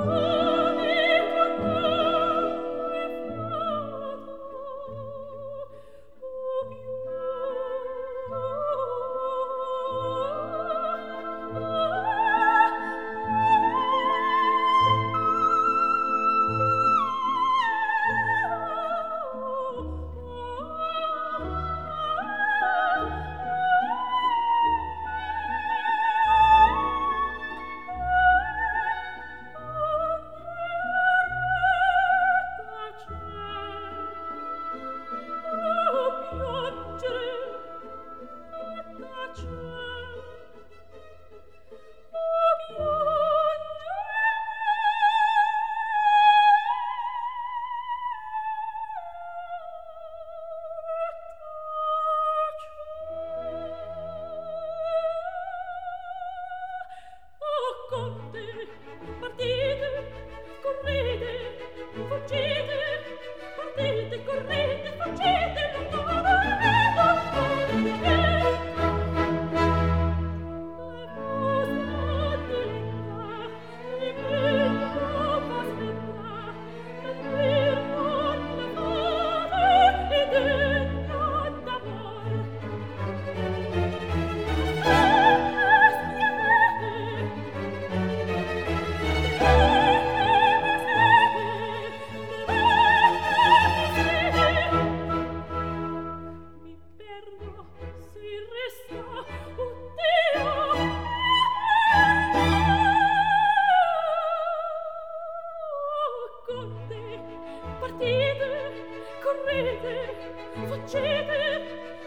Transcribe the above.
Oh piangere correte, facete,